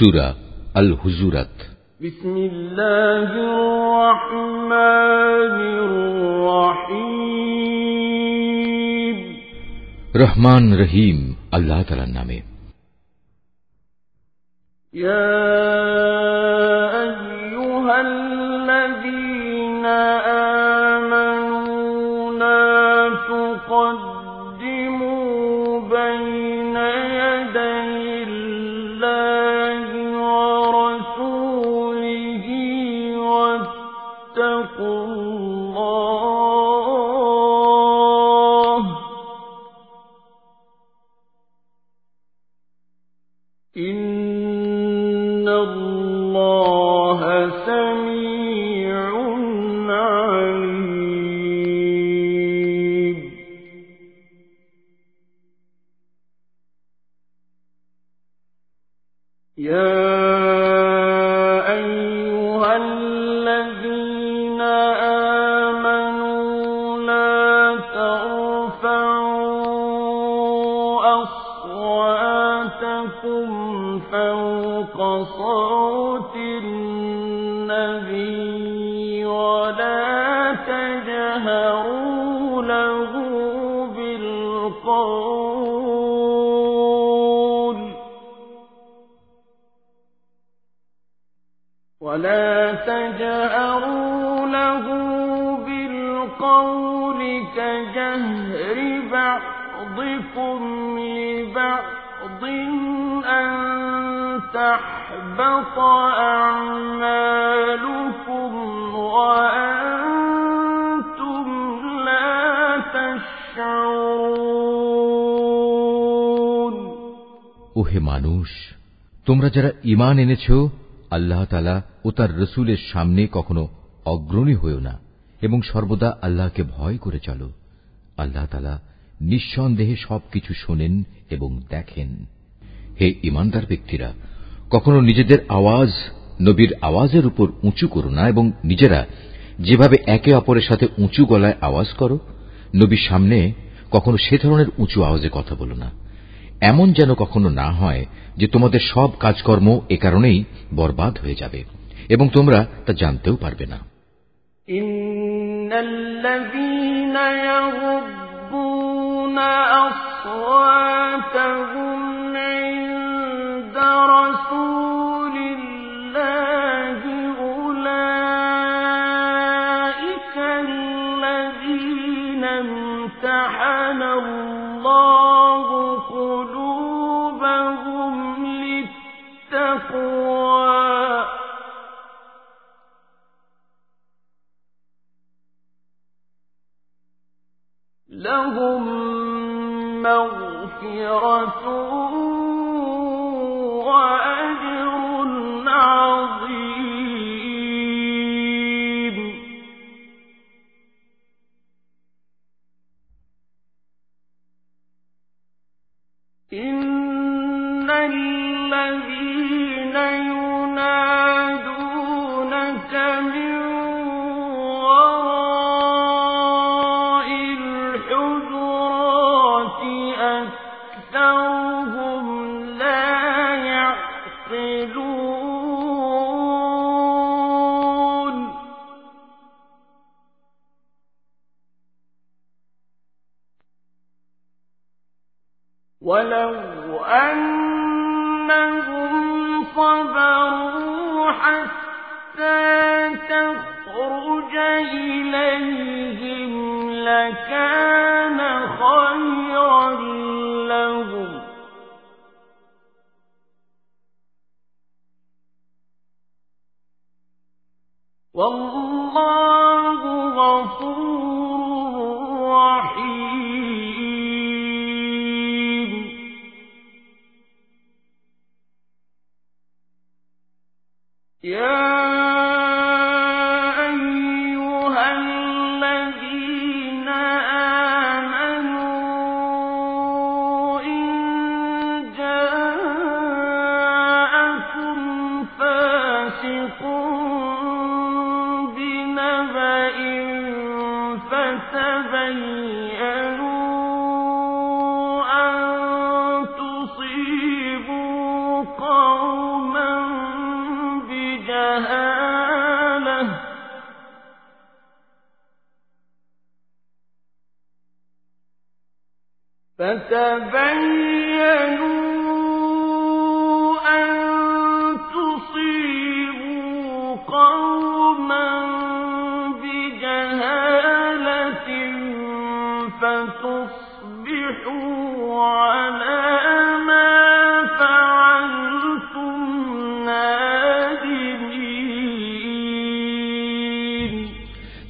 سورة الهجرات بسم الله الرحمن الرحيم. رحمن رحيم الله تعالى نامه. يا أيها الذين آمنوا إن الله سميع ولا تجهروا له بالقول كجهر بعضكم لبعض أن تحبط أعمالكم وأنتم لا تشعرون ওহে মানুষ তোমরা যারা ইমান এনেছ আল্লাহ তালা ও তার রসুলের সামনে কখনো অগ্রণী হয়েও না এবং সর্বদা আল্লাহকে ভয় করে চলো। আল্লাহ তালা নিঃসন্দেহে সবকিছু শোনেন এবং দেখেন। হে ইমানদার ব্যক্তিরা, কখনো নিজেদের আওয়াজ, নবীর আওয়াজের উপর উঁচু করো না এবং নিজেরা যেভাবে একে অপরের সাথে উঁচু গলায় আওয়াজ করো, নবীর সামনে কখনো সে ধরনের উঁচু আওয়াজে কথা বলো না। এমন যেন কখনো না হয় যে তোমাদের সব কাজকর্ম এ কারণেই বরবাদ হয়ে যাবে, এবং তোমরা তা জানতেও পারবে না। ইন্নাল্লাযীনা ইয়াগুদ্দুনা আসওয়াতাহুম لهم مغفرة يعقلون ولو أنهم صبروا حتى تخرج إليهم لكان خيرا والله غفور رحيم. يا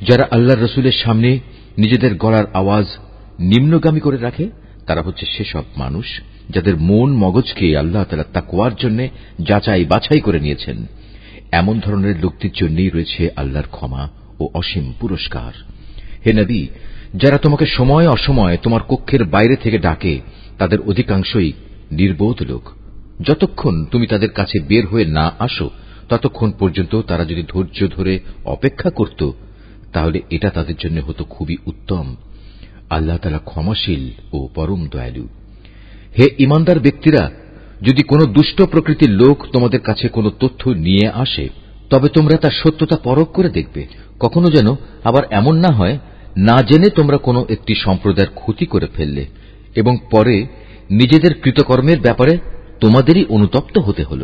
যারা আল্লাহর রসুলের সামনে নিজেদের গলার আওয়াজ নিম্নগামী করে রাখে, তারা হচ্ছে সেসব মানুষ যাদের মন মগজকে আল্লাহ তালা তাকুয়ার জন্য যাচাই বাছাই করে নিয়েছেন। এমন ধরনের লোকটির জন্যই রয়েছে আল্লাহর ক্ষমা ও অসীম পুরস্কার। হে নবী, যারা তোমাকে সময় অসময় তোমার কক্ষের বাইরে থেকে ডাকে, তাদের অধিকাংশই নির্বোধ লোক। যতক্ষণ তুমি তাদের কাছে বের হয়ে না আসো, ততক্ষণ পর্যন্ত তারা যদি ধৈর্য ধরে অপেক্ষা করত তাহলে এটা তাদের জন্য হতো খুবই উত্তম। আল্লাহ তালা ক্ষমাশীল ও পরম দয়ালু। হে ইমানদার ব্যক্তিরা, যদি কোনো দুষ্ট প্রকৃতির লোক তোমাদের কাছে কোনো তথ্য নিয়ে আসে, তবে তোমরা তার সত্যতা পরখ করে দেখবে। কখনো যেন আবার এমন না হয়, না জেনে তোমরা কোনো একটি সম্প্রদায়ের ক্ষতি করে ফেললে, এবং পরে নিজেদের কৃতকর্মের ব্যাপারে তোমাদেরই অনুতপ্ত হতে হল।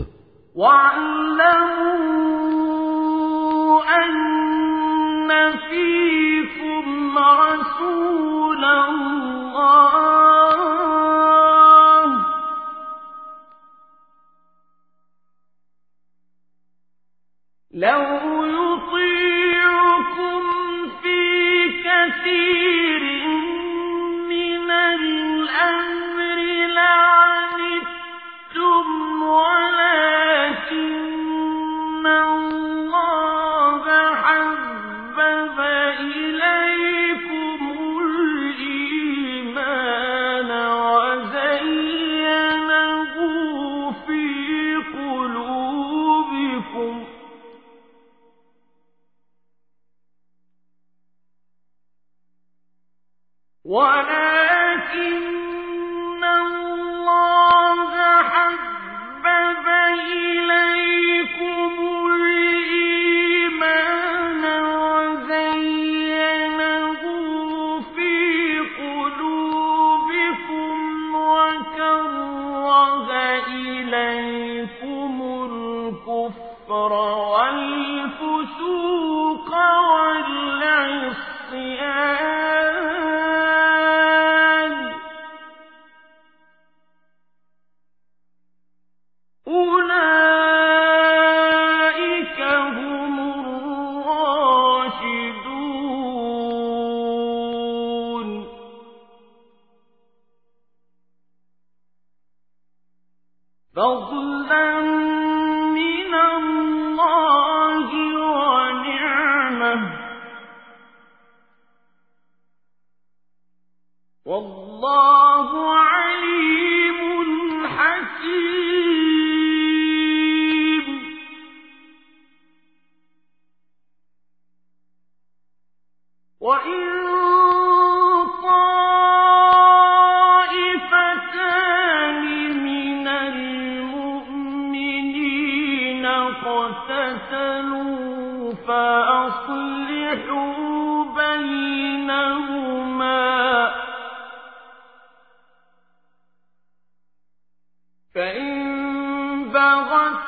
فضلا بغت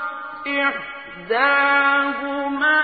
إحداهما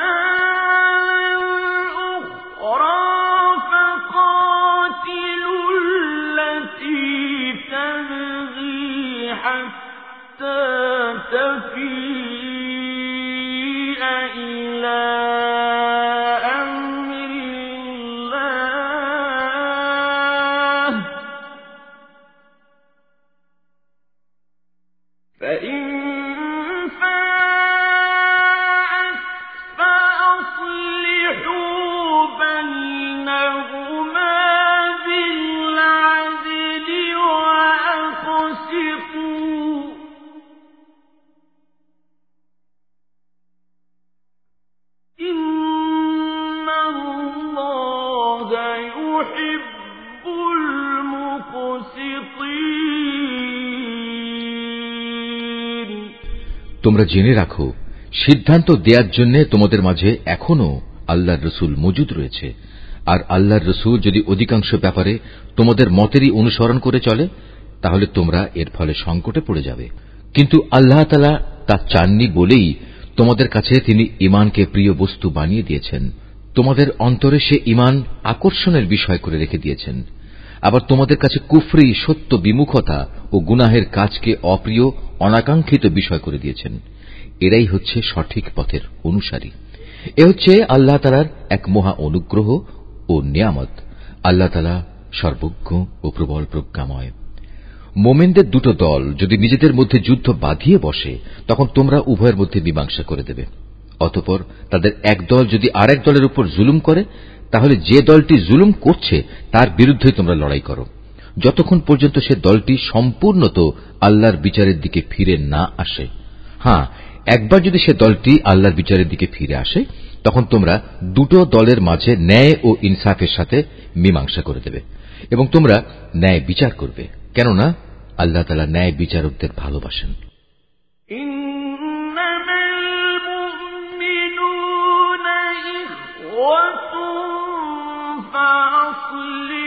তোমরা জেনে রাখো, সিদ্ধান্ত দেওয়ার জন্য তোমাদের মাঝে এখনও আল্লাহর রসুল মজুদ রয়েছে। আর আল্লাহর রসুল যদি অধিকাংশ ব্যাপারে তোমাদের মতেরই অনুসরণ করে চলে তাহলে তোমরা এর ফলে সংকটে পড়ে যাবে। কিন্তু আল্লাহ তালা তা চাননি বলেই তোমাদের কাছে তিনি ইমানকে প্রিয় বস্তু বানিয়ে দিয়েছেন। তোমাদের অন্তরে সে ইমান আকর্ষণের বিষয় করে রেখে দিয়েছেন। আবার তোমাদের কাছে কুফরি, সত্য, বিমুখতা ও গুনাহের কাজকে অপ্রিয়, অনাকাঙ্ক্ষিত বিষয় করে দিয়েছেন। এরাই হচ্ছে সঠিক পথের অনুসারী। এ হচ্ছে আল্লাহ তালার এক মহা অনুগ্রহ ও নিয়ামত। আল্লাহ তালা সর্বজ্ঞ ও প্রবল প্রজ্ঞাময়। মোমেনদের দুটো দল যদি নিজেদের মধ্যে যুদ্ধ বাঁধিয়ে বসে, তখন তোমরা উভয়ের মধ্যে মীমাংসা করে দেবে। অতপর তাদের এক দল যদি আর এক দলের উপর জুলুম করে, তাহলে যে দলটি জুলুম করছে, তার বিরুদ্ধে তোমরা লড়াই করো। যতক্ষণ পর্যন্ত সে দলটি সম্পূর্ণত আল্লাহর বিচারের দিকে ফিরে না আসে। হ্যাঁ একবার যদি সে দলটি আল্লাহর বিচারের দিকে ফিরে আসে, তখন তোমরা দুটো দলের মাঝে ন্যায় ও ইনসাফের সাথে মীমাংসা করে দেবে এবং তোমরা ন্যায় বিচার করবে। কেননা আল্লাহ তালা ন্যায় বিচারকদের ভালোবাসেন। وَأَصْلِحُوا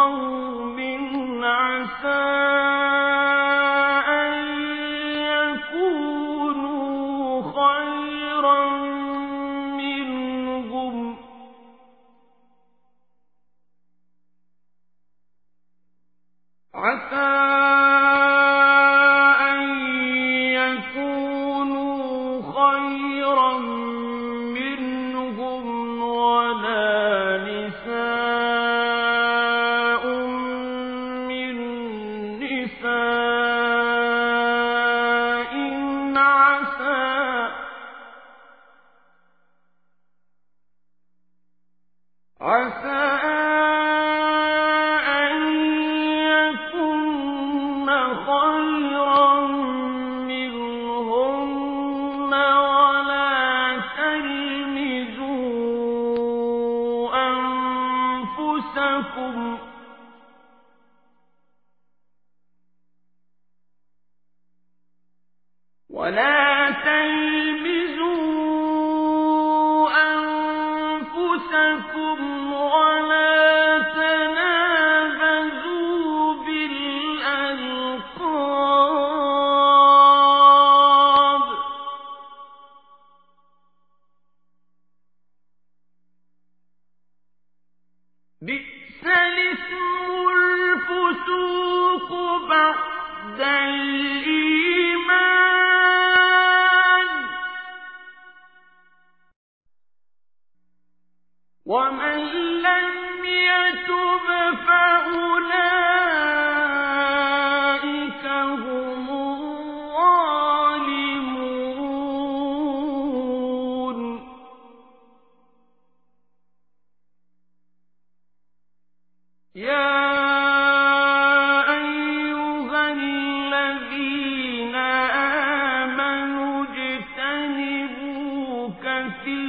الله عسى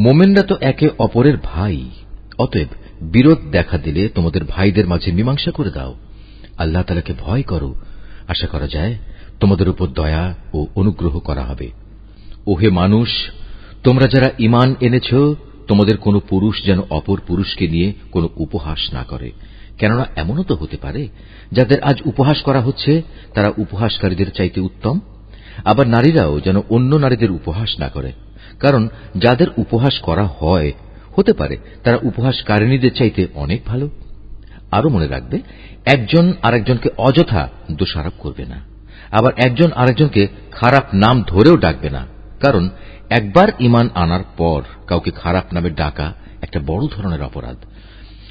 মোমেনরা তো একে অপরের ভাই অতএব বিরোধ দেখা দিলে তোমাদের ভাইদের মাঝে মীমাংসা করে দাও। আল্লাহ তালাকে ভয় করো। আশা করা যায় তোমাদের উপর দয়া ও অনুগ্রহ করা হবে। ওহে মানুষ, তোমরা যারা ইমান এনেছ, তোমাদের কোনো পুরুষ যেন অপর পুরুষকে নিয়ে কোনো উপহাস না করে। কেননা এমনও তো হতে পারে, যাদের আজ উপহাস করা হচ্ছে, তারা উপহাসকারীদের চাইতে উত্তম। আবার নারীরাও যেন অন্য নারীদের উপহাস না করে। কারণ যাদের উপহাস করা হয় হতে পারে তারা উপহাসকারিণীদের চাইতে অনেক ভালো। আরও মনে রাখবে, একজন আরেকজনকে অযথা দোষারোপ করবে না। আবার একজন আরেকজনকে খারাপ নাম ধরেও ডাকবে না। কারণ একবার ইমান আনার পর কাউকে খারাপ নামে ডাকা একটা বড় ধরনের অপরাধ।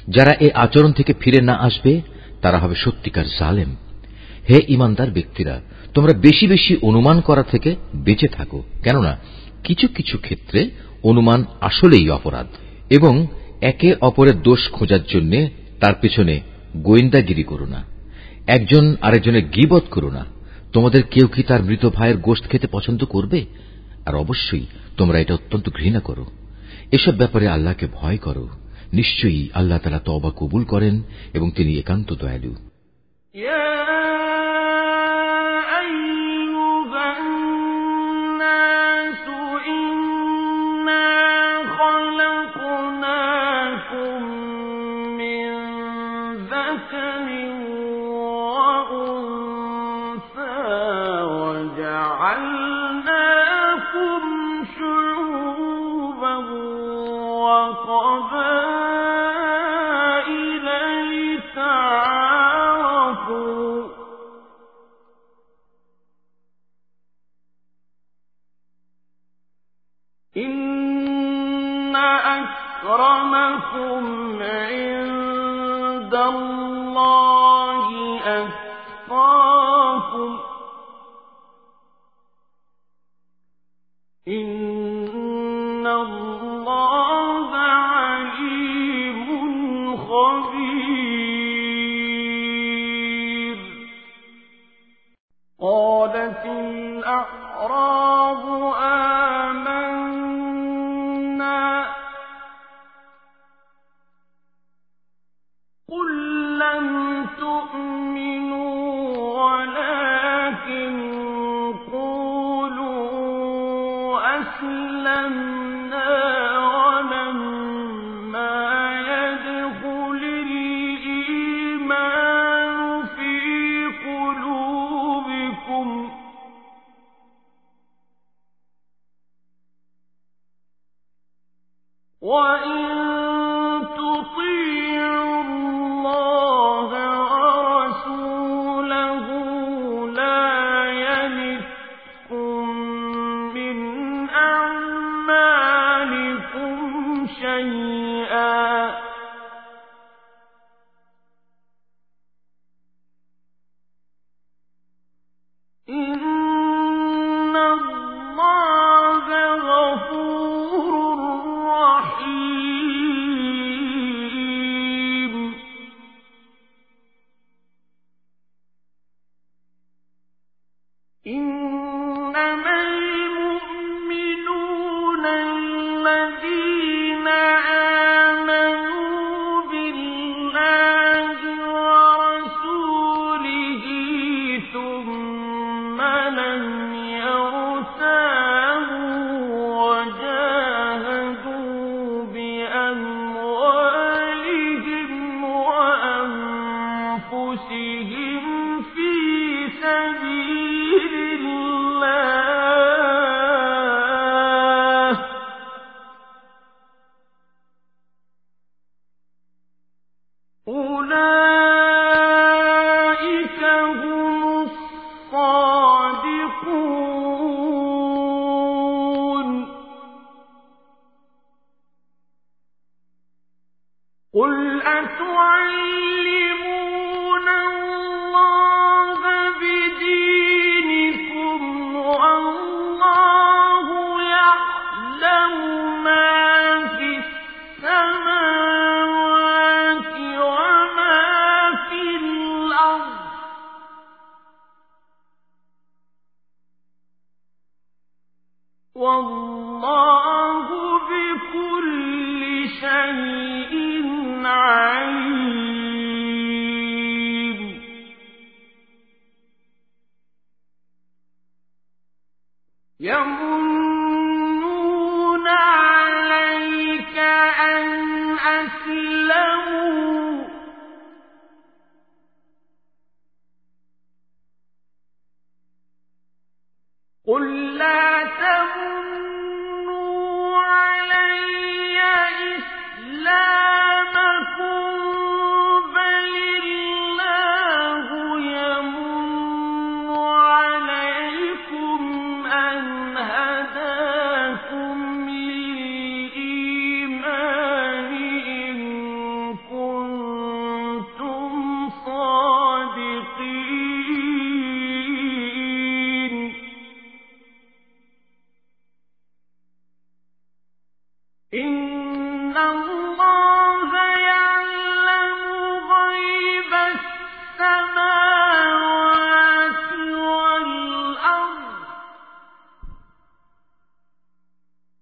যারা এই আচরণ থেকে ফিরে না আসবে, তারা হবে সত্যিকার জালেম। হে ইমানদার ব্যক্তিরা, তোমরা বেশি বেশি অনুমান করা থেকে বেঁচে থাকো। কেননা, কিছু কিছু ক্ষেত্রে অনুমান আসলেই অপরাধ। এবং একে অপরের দোষ খোঁজার জন্য তার পেছনে গোয়েন্দাগিরি করো না। একজন আরেকজনের গিবত করো না। তোমাদের কেউ কি তার মৃত ভাইয়ের গোষ্ঠ খেতে পছন্দ করবে? আর অবশ্যই তোমরা এটা অত্যন্ত ঘৃণা করো। এসব ব্যাপারে আল্লাহকে ভয় করো। নিশ্চয়ই আল্লাহ তালা তবা কবুল করেন এবং তিনি একান্ত দয়ালু। وقبل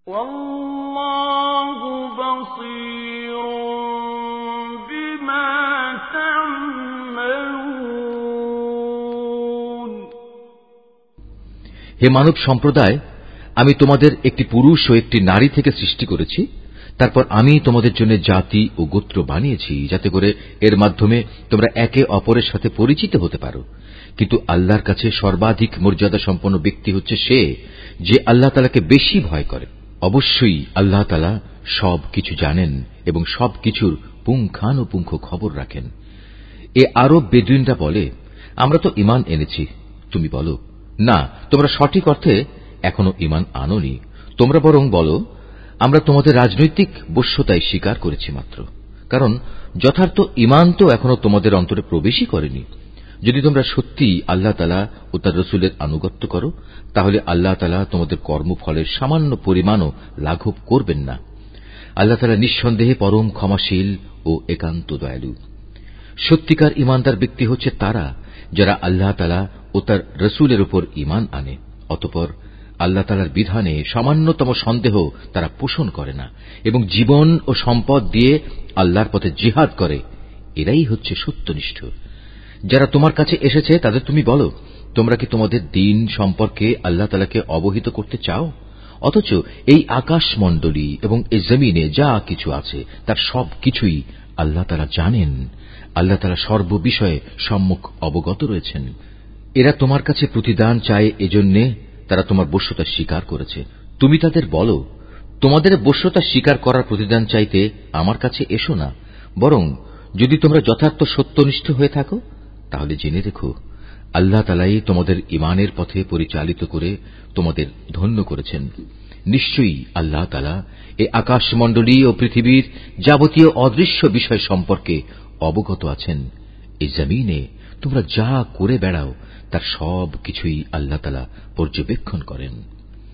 হে মানব সম্প্রদায়, আমি তোমাদের একটি পুরুষ ও একটি নারী থেকে সৃষ্টি করেছি, তারপর আমি তোমাদের জন্য জাতি ও গোত্র বানিয়েছি, যাতে করে এর মাধ্যমে তোমরা একে অপরের সাথে পরিচিত হতে পারো। কিন্তু আল্লাহর কাছে সর্বাধিক মর্যাদা সম্পন্ন ব্যক্তি হচ্ছে সে, যে আল্লাহ তালাকে বেশি ভয় করে। অবশ্যই আল্লাহ তালা সব কিছু জানেন এবং সব কিছুর পুঙ্খানুপুঙ্খ খবর রাখেন। এ আরব বেদুইনরা বলে, আমরা তো ইমান এনেছি। তুমি বলো, না, তোমরা সঠিক অর্থে এখনও ইমান আনোনি। তোমরা বরং বলো, আমরা তোমাদের রাজনৈতিক বস্যতায় স্বীকার করেছি মাত্র। কারণ যথার্থ ইমান তো এখনও তোমাদের অন্তরে প্রবেশই করেনি। যদি তোমরা সত্যি আল্লাহ তালা ও তার রসুলের আনুগত্য করো, তাহলে আল্লাহ তালা তোমাদের কর্মফলের সামান্য পরিমাণও লাঘব করবেন না। আল্লাহ তালা নিঃসন্দেহে পরম ক্ষমাশীল ও একান্ত দয়ালু। সত্যিকার ইমানদার ব্যক্তি হচ্ছে তারা যারা আল্লাহ তালা ও তার রসুলের উপর ইমান আনে, অতপর আল্লাহ তালার বিধানে সামান্যতম সন্দেহ তারা পোষণ করে না এবং জীবন ও সম্পদ দিয়ে আল্লাহর পথে জিহাদ করে। এরাই হচ্ছে সত্যনিষ্ঠ। যারা তোমার কাছে এসেছে, তাদের তুমি বলো, তোমরা কি তোমাদের দিন সম্পর্কে আল্লাহ তালাকে অবহিত করতে চাও? অথচ এই আকাশমণ্ডলী এবং এই জমিনে যা কিছু আছে, তার সব কিছুই আল্লাহ তালা জানেন। আল্লাহ তালা সর্ববিষয়ে সম্মুখ অবগত রয়েছেন। এরা তোমার কাছে প্রতিদান চায় এজন্যে তারা তোমার বস্যতা স্বীকার করেছে। তুমি তাদের বলো, তোমাদের বস্যতা স্বীকার করার প্রতিদান চাইতে আমার কাছে এসো না। বরং যদি তোমরা যথার্থ সত্যনিষ্ঠ হয়ে থাকো তাহলে জেনে রেখো আল্লাহ তালাই তোমাদের ইমানের পথে পরিচালিত করে তোমাদের ধন্য করেছেন। নিশ্চয়ই আল্লাহ তালা এ আকাশমণ্ডলী ও পৃথিবীর যাবতীয় অদৃশ্য বিষয় সম্পর্কে অবগত আছেন। এই জমিনে তোমরা যা করে বেড়াও, তার সব কিছুই আল্লাহ তালা পর্যবেক্ষণ করেন।